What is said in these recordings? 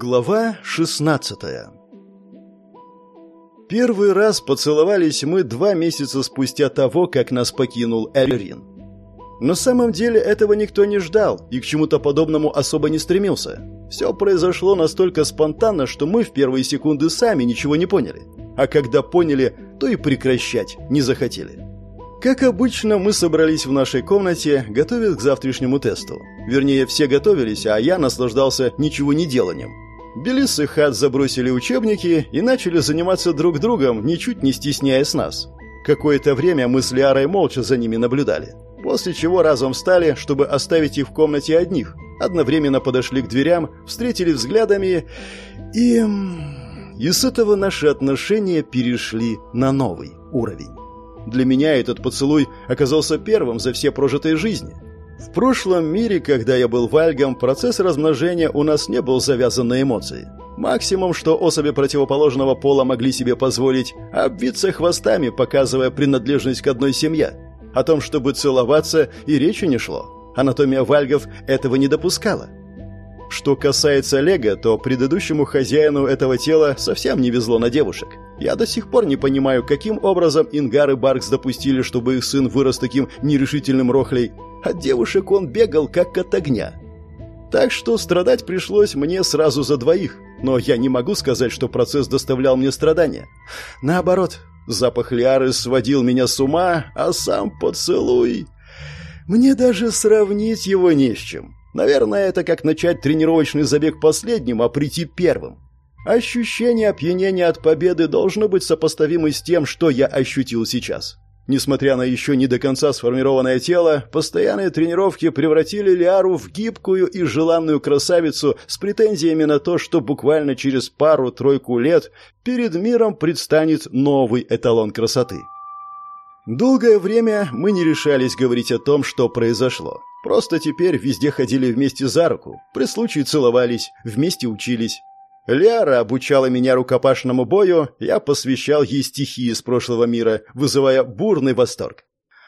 Глава 16 Первый раз поцеловались мы два месяца спустя того, как нас покинул Эльрин. На самом деле этого никто не ждал и к чему-то подобному особо не стремился. Все произошло настолько спонтанно, что мы в первые секунды сами ничего не поняли. А когда поняли, то и прекращать не захотели. Как обычно, мы собрались в нашей комнате, готовясь к завтрашнему тесту. Вернее, все готовились, а я наслаждался ничего не деланием. Белис и Хат забросили учебники и начали заниматься друг другом, ничуть не стесняясь нас. Какое-то время мы с Лиарой молча за ними наблюдали. После чего разом встали, чтобы оставить их в комнате одних. Одновременно подошли к дверям, встретили взглядами и... И с этого наши отношения перешли на новый уровень. Для меня этот поцелуй оказался первым за все прожитые жизни. В прошлом мире, когда я был вальгом, процесс размножения у нас не был завязан на эмоции. Максимум, что особи противоположного пола могли себе позволить, обвиться хвостами, показывая принадлежность к одной семье. О том, чтобы целоваться, и речи не шло. Анатомия вальгов этого не допускала. Что касается Лего, то предыдущему хозяину этого тела совсем не везло на девушек. Я до сих пор не понимаю, каким образом Ингар и Баркс допустили, чтобы их сын вырос таким нерешительным рохлей. От девушек он бегал, как от огня. Так что страдать пришлось мне сразу за двоих. Но я не могу сказать, что процесс доставлял мне страдания. Наоборот, запах Лиары сводил меня с ума, а сам поцелуй... Мне даже сравнить его не с чем. Наверное, это как начать тренировочный забег последним, а прийти первым. Ощущение опьянения от победы должно быть сопоставимо с тем, что я ощутил сейчас. Несмотря на еще не до конца сформированное тело, постоянные тренировки превратили Лиару в гибкую и желанную красавицу с претензиями на то, что буквально через пару-тройку лет перед миром предстанет новый эталон красоты. Долгое время мы не решались говорить о том, что произошло. Просто теперь везде ходили вместе за руку, при случае целовались, вместе учились. Ляра обучала меня рукопашному бою, я посвящал ей стихи из прошлого мира, вызывая бурный восторг.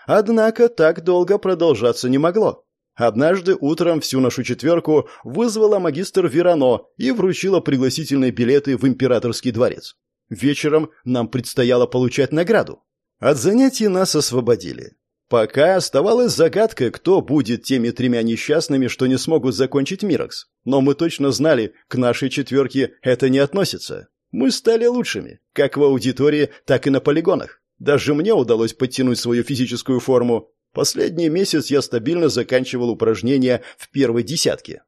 Однако так долго продолжаться не могло. Однажды утром всю нашу четверку вызвала магистр Верано и вручила пригласительные билеты в императорский дворец. Вечером нам предстояло получать награду. От занятий нас освободили. Пока оставалась загадкой, кто будет теми тремя несчастными, что не смогут закончить Мирокс. Но мы точно знали, к нашей четверке это не относится. Мы стали лучшими, как в аудитории, так и на полигонах. Даже мне удалось подтянуть свою физическую форму. Последний месяц я стабильно заканчивал упражнения в первой десятке.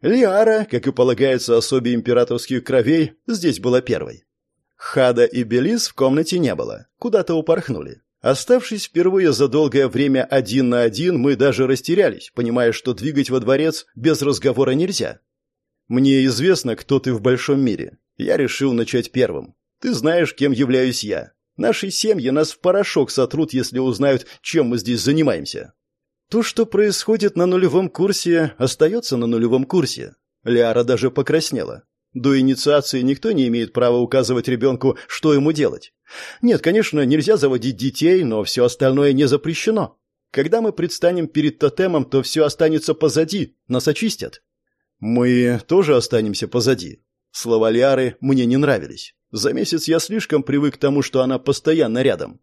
Лиара, как и полагается особе императорских кровей, здесь была первой. Хада и Белис в комнате не было, куда-то упорхнули. Оставшись впервые за долгое время один на один, мы даже растерялись, понимая, что двигать во дворец без разговора нельзя. Мне известно, кто ты в большом мире. Я решил начать первым. Ты знаешь, кем являюсь я. Наши семьи нас в порошок сотрут, если узнают, чем мы здесь занимаемся. То, что происходит на нулевом курсе, остается на нулевом курсе. Ляра даже покраснела. До инициации никто не имеет права указывать ребенку, что ему делать. Нет, конечно, нельзя заводить детей, но все остальное не запрещено. Когда мы предстанем перед тотемом, то все останется позади, нас очистят. Мы тоже останемся позади. Слова Лиары мне не нравились. За месяц я слишком привык к тому, что она постоянно рядом.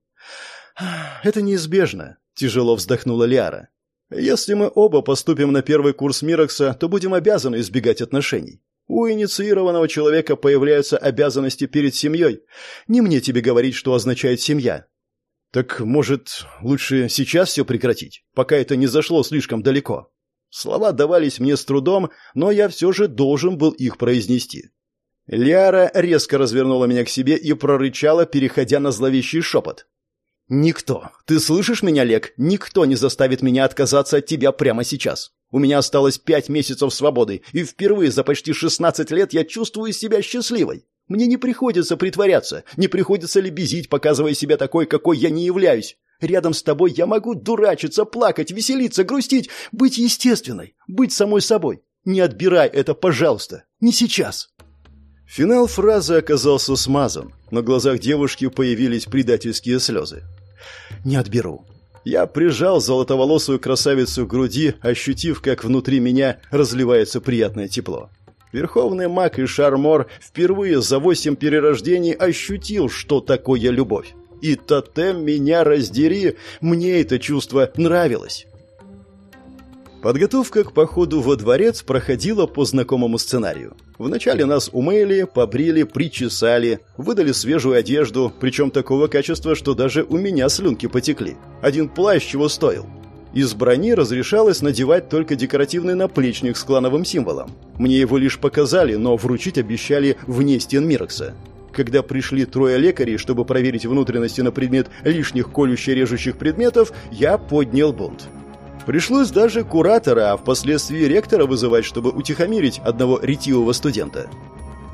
Это неизбежно, тяжело вздохнула Лиара. Если мы оба поступим на первый курс Мирокса, то будем обязаны избегать отношений. У инициированного человека появляются обязанности перед семьей. Не мне тебе говорить, что означает семья. Так, может, лучше сейчас все прекратить, пока это не зашло слишком далеко? Слова давались мне с трудом, но я все же должен был их произнести. Ляра резко развернула меня к себе и прорычала, переходя на зловещий шепот. «Никто, ты слышишь меня, Лек? Никто не заставит меня отказаться от тебя прямо сейчас. У меня осталось пять месяцев свободы, и впервые за почти шестнадцать лет я чувствую себя счастливой. Мне не приходится притворяться, не приходится лебезить, показывая себя такой, какой я не являюсь. Рядом с тобой я могу дурачиться, плакать, веселиться, грустить, быть естественной, быть самой собой. Не отбирай это, пожалуйста, не сейчас. Финал фразы оказался смазан. На глазах девушки появились предательские слезы. «Не отберу. Я прижал золотоволосую красавицу к груди, ощутив, как внутри меня разливается приятное тепло. Верховный маг и Шармор впервые за восемь перерождений ощутил, что такое любовь. И тотем меня раздери, мне это чувство нравилось. Подготовка к походу во дворец проходила по знакомому сценарию. Вначале нас умыли, побрили, причесали, выдали свежую одежду, причем такого качества, что даже у меня слюнки потекли. Один плащ чего стоил. Из брони разрешалось надевать только декоративный наплечник с клановым символом. Мне его лишь показали, но вручить обещали вне стен Мирокса. Когда пришли трое лекарей, чтобы проверить внутренности на предмет лишних колюще-режущих предметов, я поднял бунт. Пришлось даже куратора, а впоследствии ректора вызывать, чтобы утихомирить одного ретивого студента.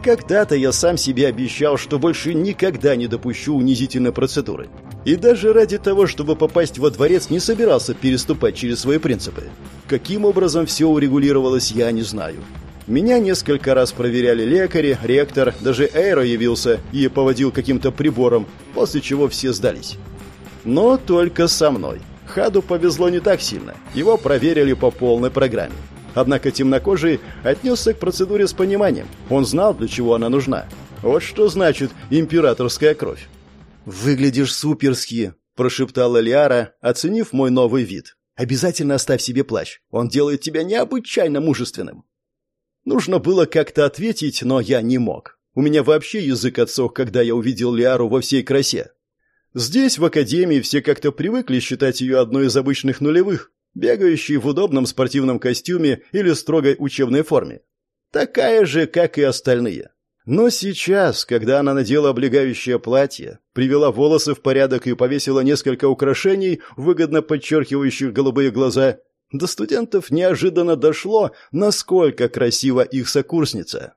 Когда-то я сам себе обещал, что больше никогда не допущу унизительной процедуры. И даже ради того, чтобы попасть во дворец, не собирался переступать через свои принципы. Каким образом все урегулировалось, я не знаю. Меня несколько раз проверяли лекари, ректор, даже Эйро явился и поводил каким-то прибором, после чего все сдались. Но только со мной. Хаду повезло не так сильно. Его проверили по полной программе. Однако темнокожий отнесся к процедуре с пониманием. Он знал, для чего она нужна. Вот что значит императорская кровь. «Выглядишь суперски», – прошептала Лиара, оценив мой новый вид. «Обязательно оставь себе плащ. Он делает тебя необычайно мужественным». Нужно было как-то ответить, но я не мог. У меня вообще язык отсох, когда я увидел Лиару во всей красе. Здесь, в академии, все как-то привыкли считать ее одной из обычных нулевых, бегающей в удобном спортивном костюме или строгой учебной форме. Такая же, как и остальные. Но сейчас, когда она надела облегающее платье, привела волосы в порядок и повесила несколько украшений, выгодно подчеркивающих голубые глаза, до студентов неожиданно дошло, насколько красива их сокурсница.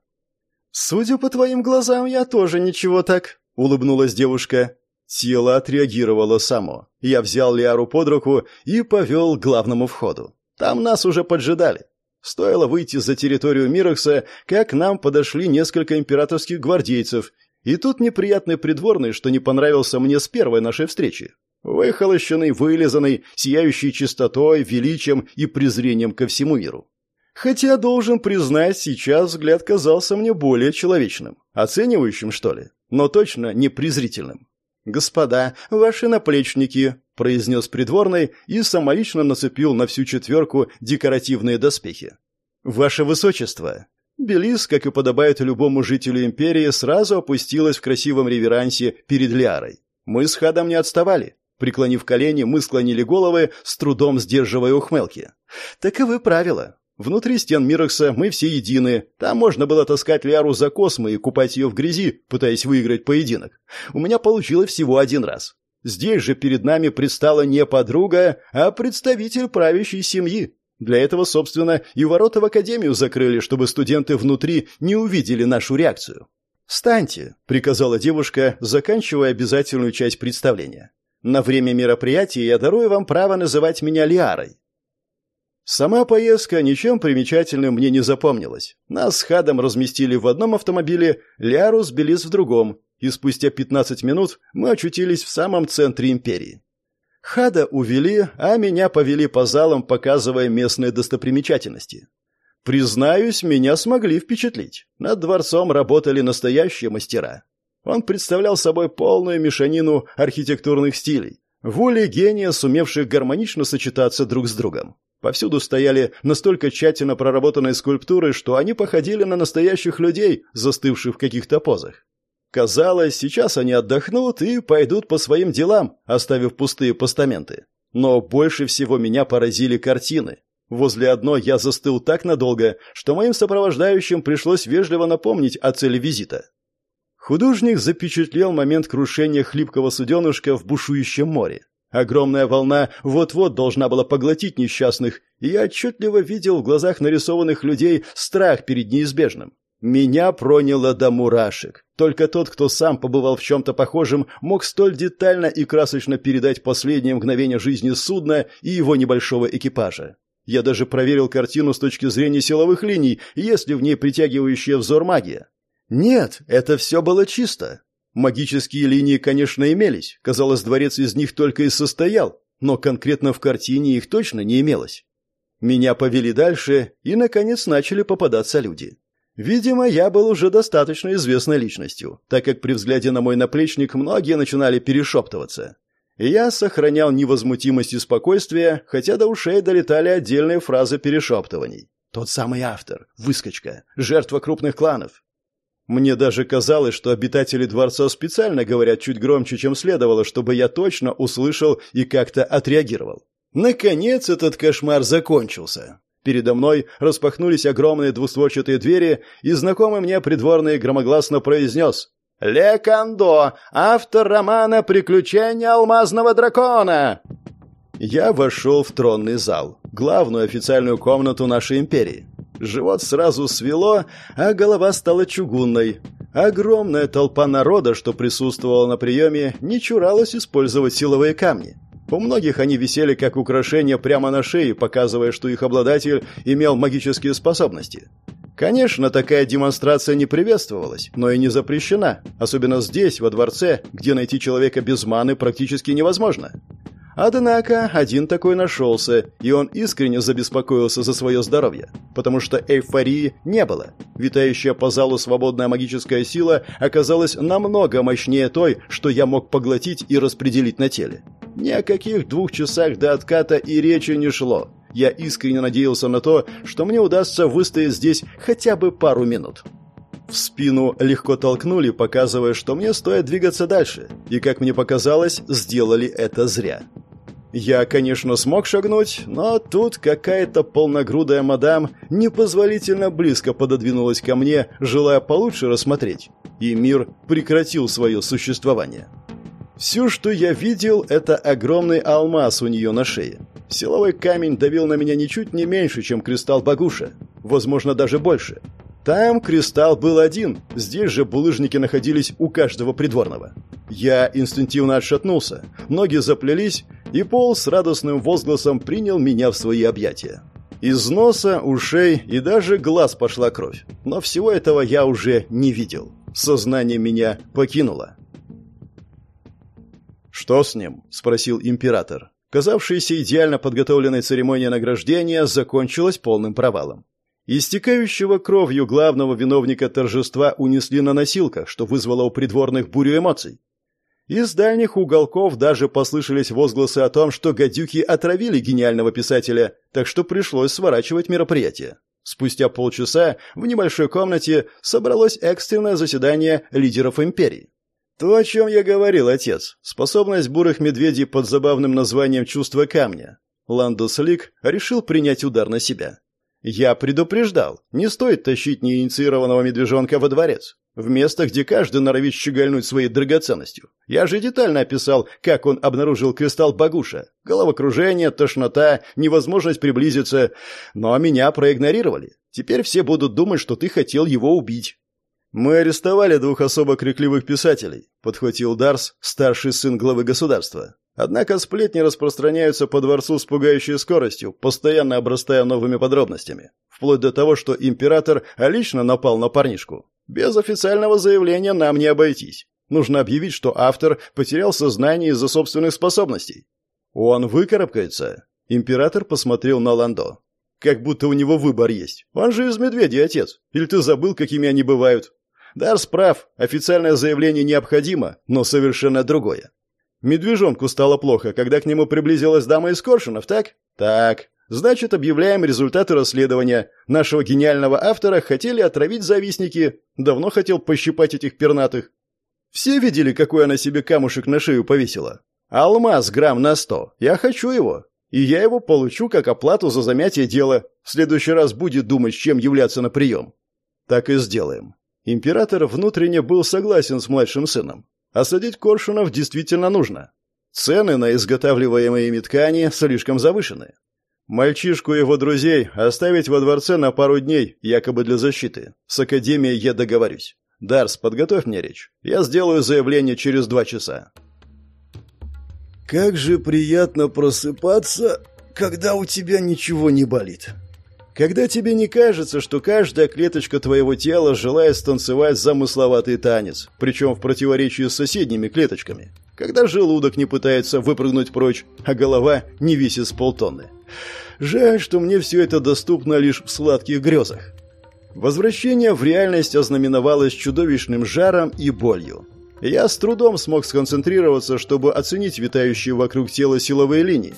«Судя по твоим глазам, я тоже ничего так», — улыбнулась девушка. Тело отреагировало само. Я взял Лиару под руку и повел к главному входу. Там нас уже поджидали. Стоило выйти за территорию Мирокса, как к нам подошли несколько императорских гвардейцев, и тут неприятный придворный, что не понравился мне с первой нашей встречи. Выхолощенный, вылизанный, сияющий чистотой, величием и презрением ко всему миру. Хотя, должен признать, сейчас взгляд казался мне более человечным. Оценивающим, что ли? Но точно не презрительным. «Господа, ваши наплечники», — произнес придворный и самолично нацепил на всю четверку декоративные доспехи. «Ваше высочество». Белис, как и подобает любому жителю империи, сразу опустилась в красивом реверансе перед Лиарой. Мы с Хадом не отставали. Преклонив колени, мы склонили головы, с трудом сдерживая ухмылки. Таковы правила. Внутри стен Мирокса мы все едины. Там можно было таскать Лиару за космы и купать ее в грязи, пытаясь выиграть поединок. У меня получилось всего один раз. Здесь же перед нами предстала не подруга, а представитель правящей семьи. Для этого, собственно, и ворота в академию закрыли, чтобы студенты внутри не увидели нашу реакцию. «Встаньте», — приказала девушка, заканчивая обязательную часть представления. «На время мероприятия я дарую вам право называть меня Лиарой. Сама поездка ничем примечательным мне не запомнилась. Нас с Хадом разместили в одном автомобиле, Ляру сбились в другом, и спустя 15 минут мы очутились в самом центре империи. Хада увели, а меня повели по залам, показывая местные достопримечательности. Признаюсь, меня смогли впечатлить. Над дворцом работали настоящие мастера. Он представлял собой полную мешанину архитектурных стилей, воли гения, сумевших гармонично сочетаться друг с другом. Повсюду стояли настолько тщательно проработанные скульптуры, что они походили на настоящих людей, застывших в каких-то позах. Казалось, сейчас они отдохнут и пойдут по своим делам, оставив пустые постаменты. Но больше всего меня поразили картины. Возле одной я застыл так надолго, что моим сопровождающим пришлось вежливо напомнить о цели визита. Художник запечатлел момент крушения хлипкого суденышка в бушующем море. Огромная волна вот-вот должна была поглотить несчастных, и я отчетливо видел в глазах нарисованных людей страх перед неизбежным. Меня проняло до мурашек. Только тот, кто сам побывал в чем-то похожем, мог столь детально и красочно передать последние мгновения жизни судна и его небольшого экипажа. Я даже проверил картину с точки зрения силовых линий, есть ли в ней притягивающая взор магия. Нет, это все было чисто. Магические линии, конечно, имелись. Казалось, дворец из них только и состоял, но конкретно в картине их точно не имелось. Меня повели дальше, и, наконец, начали попадаться люди. Видимо, я был уже достаточно известной личностью, так как при взгляде на мой наплечник многие начинали перешептываться. Я сохранял невозмутимость и спокойствие, хотя до ушей долетали отдельные фразы перешептываний. Тот самый автор, выскочка, жертва крупных кланов. Мне даже казалось, что обитатели дворца специально говорят чуть громче, чем следовало, чтобы я точно услышал и как-то отреагировал. Наконец этот кошмар закончился. Передо мной распахнулись огромные двустворчатые двери, и знакомый мне придворный громогласно произнес «Ле Кандо, автор романа «Приключения алмазного дракона». Я вошел в тронный зал, главную официальную комнату нашей империи. Живот сразу свело, а голова стала чугунной. Огромная толпа народа, что присутствовала на приеме, не чуралась использовать силовые камни. У многих они висели как украшения прямо на шее, показывая, что их обладатель имел магические способности. Конечно, такая демонстрация не приветствовалась, но и не запрещена, особенно здесь, во дворце, где найти человека без маны практически невозможно. Однако один такой нашелся, и он искренне забеспокоился за свое здоровье, потому что эйфории не было. Витающая по залу свободная магическая сила оказалась намного мощнее той, что я мог поглотить и распределить на теле. Ни о каких двух часах до отката и речи не шло. Я искренне надеялся на то, что мне удастся выстоять здесь хотя бы пару минут. В спину легко толкнули, показывая, что мне стоит двигаться дальше, и, как мне показалось, сделали это зря. Я, конечно, смог шагнуть, но тут какая-то полногрудая мадам непозволительно близко пододвинулась ко мне, желая получше рассмотреть, и мир прекратил свое существование. Все, что я видел, это огромный алмаз у нее на шее. Силовой камень давил на меня ничуть не меньше, чем кристалл Багуша, возможно, даже больше. Там кристалл был один, здесь же булыжники находились у каждого придворного. Я инстинктивно отшатнулся, ноги заплелись, и Пол с радостным возгласом принял меня в свои объятия. Из носа, ушей и даже глаз пошла кровь. Но всего этого я уже не видел. Сознание меня покинуло. «Что с ним?» – спросил император. Казавшаяся идеально подготовленной церемония награждения закончилась полным провалом. Истекающего кровью главного виновника торжества унесли на носилках, что вызвало у придворных бурю эмоций. Из дальних уголков даже послышались возгласы о том, что гадюки отравили гениального писателя, так что пришлось сворачивать мероприятие. Спустя полчаса в небольшой комнате собралось экстренное заседание лидеров империи. То, о чем я говорил, отец. Способность бурых медведей под забавным названием «чувство камня». Ландус Лик решил принять удар на себя. Я предупреждал, не стоит тащить неинициированного медвежонка во дворец, в место, где каждый норовит щегольнуть своей драгоценностью. Я же детально описал, как он обнаружил кристалл Багуша. Головокружение, тошнота, невозможность приблизиться. Но меня проигнорировали. Теперь все будут думать, что ты хотел его убить. «Мы арестовали двух особо крикливых писателей», — подхватил Дарс, старший сын главы государства. Однако сплетни распространяются по дворцу с пугающей скоростью, постоянно обрастая новыми подробностями. Вплоть до того, что император лично напал на парнишку. Без официального заявления нам не обойтись. Нужно объявить, что автор потерял сознание из-за собственных способностей. Он выкарабкается. Император посмотрел на Ландо. Как будто у него выбор есть. Он же из медведей отец. Или ты забыл, какими они бывают? Дарс прав. Официальное заявление необходимо, но совершенно другое. Медвежонку стало плохо, когда к нему приблизилась дама из Коршунов, так? Так. Значит, объявляем результаты расследования. Нашего гениального автора хотели отравить завистники. Давно хотел пощипать этих пернатых. Все видели, какой она себе камушек на шею повесила? Алмаз грамм на сто. Я хочу его. И я его получу как оплату за замятие дела. В следующий раз будет думать, с чем являться на прием. Так и сделаем. Император внутренне был согласен с младшим сыном. Осадить коршунов действительно нужно. Цены на изготавливаемые ими ткани слишком завышены. Мальчишку и его друзей оставить во дворце на пару дней, якобы для защиты. С академией я договорюсь. Дарс, подготовь мне речь. Я сделаю заявление через два часа. Как же приятно просыпаться, когда у тебя ничего не болит. Когда тебе не кажется, что каждая клеточка твоего тела желает станцевать замысловатый танец, причем в противоречии с соседними клеточками. Когда желудок не пытается выпрыгнуть прочь, а голова не весит с полтонны. Жаль, что мне все это доступно лишь в сладких грезах. Возвращение в реальность ознаменовалось чудовищным жаром и болью. Я с трудом смог сконцентрироваться, чтобы оценить витающие вокруг тела силовые линии.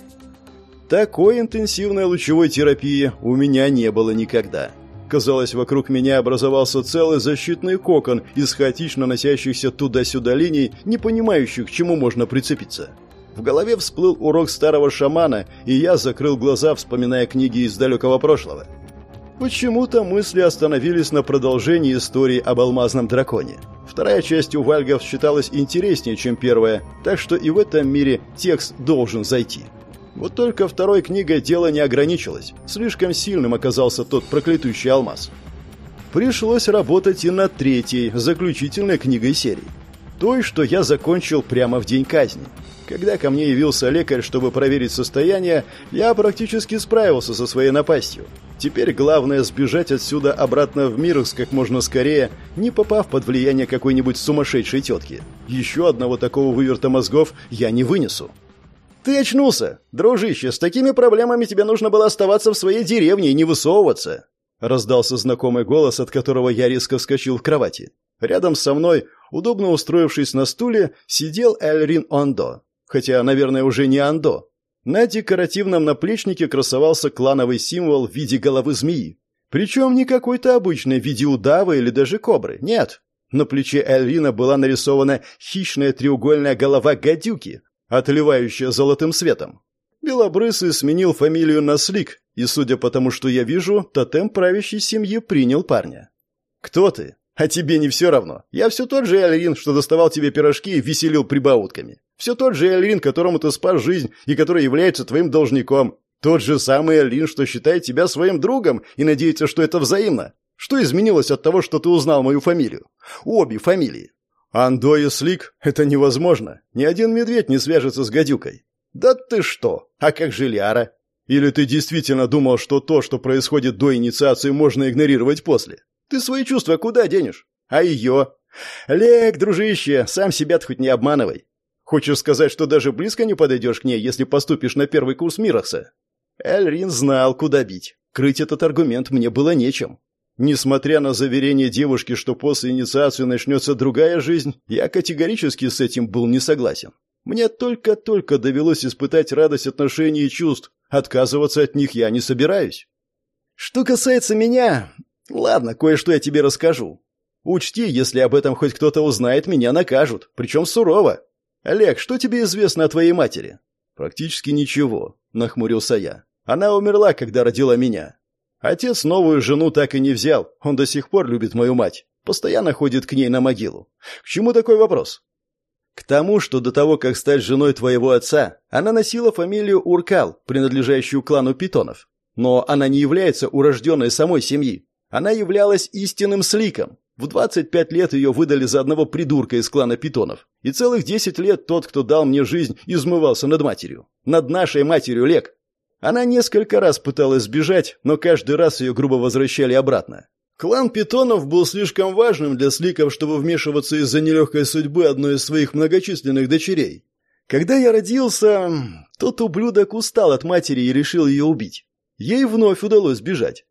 Такой интенсивной лучевой терапии у меня не было никогда. Казалось, вокруг меня образовался целый защитный кокон из хаотично носящихся туда-сюда линий, не понимающих, к чему можно прицепиться. В голове всплыл урок старого шамана, и я закрыл глаза, вспоминая книги из далекого прошлого. Почему-то мысли остановились на продолжении истории об алмазном драконе. Вторая часть у Вальгов считалась интереснее, чем первая, так что и в этом мире текст должен зайти. Вот только второй книгой дело не ограничилось. Слишком сильным оказался тот проклятущий алмаз. Пришлось работать и над третьей, заключительной книгой серии. Той, что я закончил прямо в день казни. Когда ко мне явился лекарь, чтобы проверить состояние, я практически справился со своей напастью. Теперь главное сбежать отсюда обратно в Мирс как можно скорее, не попав под влияние какой-нибудь сумасшедшей тетки. Еще одного такого выверта мозгов я не вынесу. «Ты очнулся! Дружище, с такими проблемами тебе нужно было оставаться в своей деревне и не высовываться!» Раздался знакомый голос, от которого я резко вскочил в кровати. Рядом со мной, удобно устроившись на стуле, сидел Эльрин Ондо. Хотя, наверное, уже не Ондо. На декоративном наплечнике красовался клановый символ в виде головы змеи. Причем не какой-то обычной в виде удава или даже кобры. Нет. На плече Эльрина была нарисована хищная треугольная голова гадюки, отливающая золотым светом. Белобрысый сменил фамилию на Слик, и, судя по тому, что я вижу, тотем правящей семьи принял парня. «Кто ты? А тебе не все равно. Я все тот же Эльрин, что доставал тебе пирожки и веселил прибаутками. Все тот же Эльрин, которому ты спас жизнь и который является твоим должником. Тот же самый Эльрин, что считает тебя своим другом и надеется, что это взаимно. Что изменилось от того, что ты узнал мою фамилию? Обе фамилии. Андо и Слик — это невозможно. Ни один медведь не свяжется с гадюкой. Да ты что? А как же Ляра? Или ты действительно думал, что то, что происходит до инициации, можно игнорировать после? Ты свои чувства куда денешь? А ее? Лек, дружище, сам себя хоть не обманывай. Хочешь сказать, что даже близко не подойдешь к ней, если поступишь на первый курс Мирокса? Эльрин знал, куда бить. Крыть этот аргумент мне было нечем. Несмотря на заверение девушки, что после инициации начнется другая жизнь, я категорически с этим был не согласен. Мне только-только довелось испытать радость отношений и чувств. Отказываться от них я не собираюсь. Что касается меня... Ладно, кое-что я тебе расскажу. Учти, если об этом хоть кто-то узнает, меня накажут, причем сурово. Олег, что тебе известно о твоей матери? Практически ничего, нахмурился я. Она умерла, когда родила меня. Отец новую жену так и не взял. Он до сих пор любит мою мать. Постоянно ходит к ней на могилу. К чему такой вопрос? К тому, что до того, как стать женой твоего отца, она носила фамилию Уркал, принадлежащую клану питонов. Но она не является урожденной самой семьи. Она являлась истинным сликом. В 25 лет ее выдали за одного придурка из клана питонов. И целых 10 лет тот, кто дал мне жизнь, измывался над матерью. Над нашей матерью, Лек. Она несколько раз пыталась сбежать, но каждый раз ее грубо возвращали обратно. Клан питонов был слишком важным для сликов, чтобы вмешиваться из-за нелегкой судьбы одной из своих многочисленных дочерей. Когда я родился, тот ублюдок устал от матери и решил ее убить. Ей вновь удалось сбежать.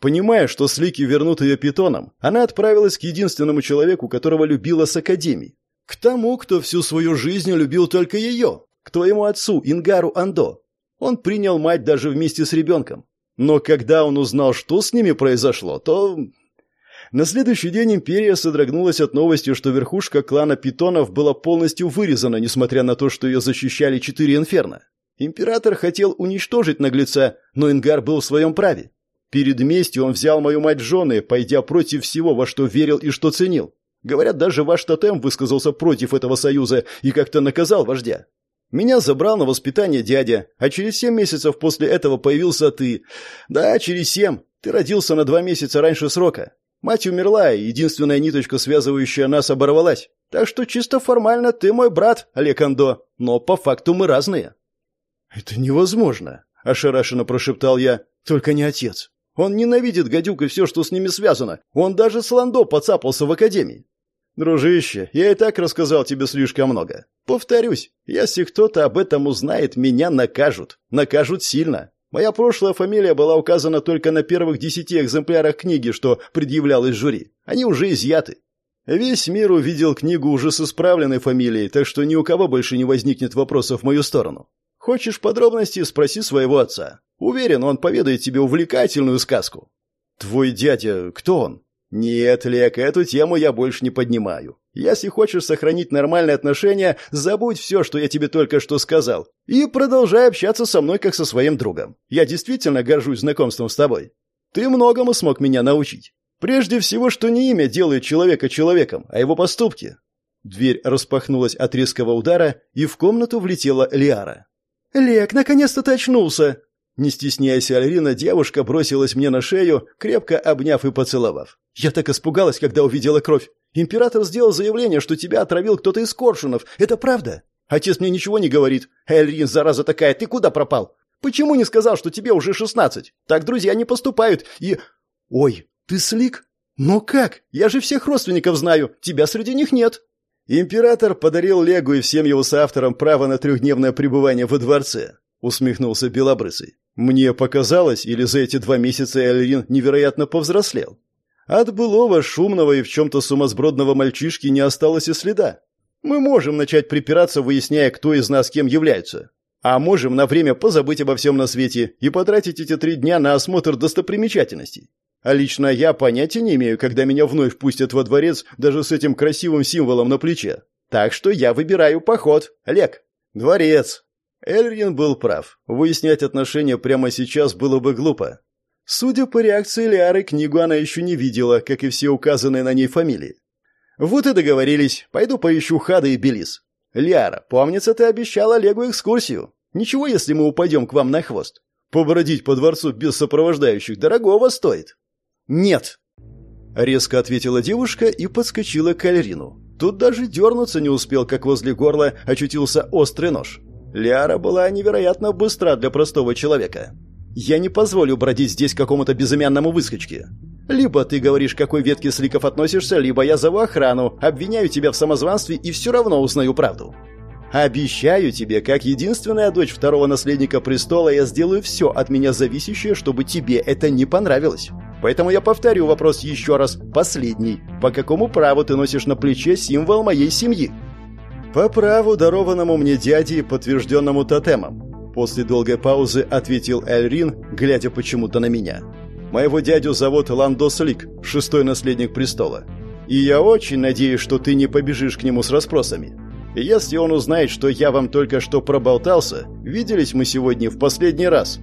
Понимая, что слики вернут ее питонам, она отправилась к единственному человеку, которого любила с Академии. К тому, кто всю свою жизнь любил только ее. К твоему отцу, Ингару Андо. Он принял мать даже вместе с ребенком. Но когда он узнал, что с ними произошло, то... На следующий день империя содрогнулась от новости, что верхушка клана питонов была полностью вырезана, несмотря на то, что ее защищали четыре инферно. Император хотел уничтожить наглеца, но Ингар был в своем праве. Перед местью он взял мою мать жены, пойдя против всего, во что верил и что ценил. Говорят, даже ваш тотем высказался против этого союза и как-то наказал вождя. Меня забрал на воспитание дядя, а через семь месяцев после этого появился ты. Да, через семь. Ты родился на два месяца раньше срока. Мать умерла, и единственная ниточка, связывающая нас, оборвалась. Так что чисто формально ты мой брат, Олег Андо, но по факту мы разные». «Это невозможно», — ошарашенно прошептал я. «Только не отец. Он ненавидит гадюк и все, что с ними связано. Он даже с Ландо поцапался в академии. «Дружище, я и так рассказал тебе слишком много. Повторюсь, если кто-то об этом узнает, меня накажут. Накажут сильно. Моя прошлая фамилия была указана только на первых десяти экземплярах книги, что предъявлялось жюри. Они уже изъяты. Весь мир увидел книгу уже с исправленной фамилией, так что ни у кого больше не возникнет вопросов в мою сторону. Хочешь подробности, спроси своего отца. Уверен, он поведает тебе увлекательную сказку. Твой дядя, кто он? Нет, Лек, эту тему я больше не поднимаю. Если хочешь сохранить нормальные отношения, забудь все, что я тебе только что сказал, и продолжай общаться со мной, как со своим другом. Я действительно горжусь знакомством с тобой. Ты многому смог меня научить. Прежде всего, что не имя делает человека человеком, а его поступки. Дверь распахнулась от резкого удара, и в комнату влетела Лиара. «Лек, наконец-то ты очнулся!» Не стесняясь Альрина, девушка бросилась мне на шею, крепко обняв и поцеловав. «Я так испугалась, когда увидела кровь. Император сделал заявление, что тебя отравил кто-то из коршунов. Это правда? Отец мне ничего не говорит. Эльрин, зараза такая, ты куда пропал? Почему не сказал, что тебе уже шестнадцать? Так друзья не поступают. И... Ой, ты слик? Но как? Я же всех родственников знаю. Тебя среди них нет». «Император подарил Легу и всем его соавторам право на трехдневное пребывание во дворце», — усмехнулся Белобрысый. «Мне показалось, или за эти два месяца Эльрин невероятно повзрослел? От былого шумного и в чем-то сумасбродного мальчишки не осталось и следа. Мы можем начать припираться, выясняя, кто из нас кем является. А можем на время позабыть обо всем на свете и потратить эти три дня на осмотр достопримечательностей. А лично я понятия не имею, когда меня вновь пустят во дворец даже с этим красивым символом на плече. Так что я выбираю поход. Олег. Дворец. Эльрин был прав. Выяснять отношения прямо сейчас было бы глупо. Судя по реакции Лиары, книгу она еще не видела, как и все указанные на ней фамилии. Вот и договорились. Пойду поищу Хада и Белис. Лиара, помнится, ты обещала Олегу экскурсию. Ничего, если мы упадем к вам на хвост. Побродить по дворцу без сопровождающих дорогого стоит. Нет. Резко ответила девушка и подскочила к Альрину. Тут даже дернуться не успел, как возле горла очутился острый нож. Лиара была невероятно быстра для простого человека. Я не позволю бродить здесь какому-то безымянному выскочке. Либо ты говоришь, к какой ветке сликов относишься, либо я зову охрану, обвиняю тебя в самозванстве и все равно узнаю правду. Обещаю тебе, как единственная дочь второго наследника престола, я сделаю все от меня зависящее, чтобы тебе это не понравилось. Поэтому я повторю вопрос еще раз, последний. По какому праву ты носишь на плече символ моей семьи? По праву, дарованному мне дяде и подтвержденному тотемом. После долгой паузы ответил Эльрин, глядя почему-то на меня. «Моего дядю зовут Ландос Лик, шестой наследник престола. И я очень надеюсь, что ты не побежишь к нему с расспросами. Если он узнает, что я вам только что проболтался, виделись мы сегодня в последний раз,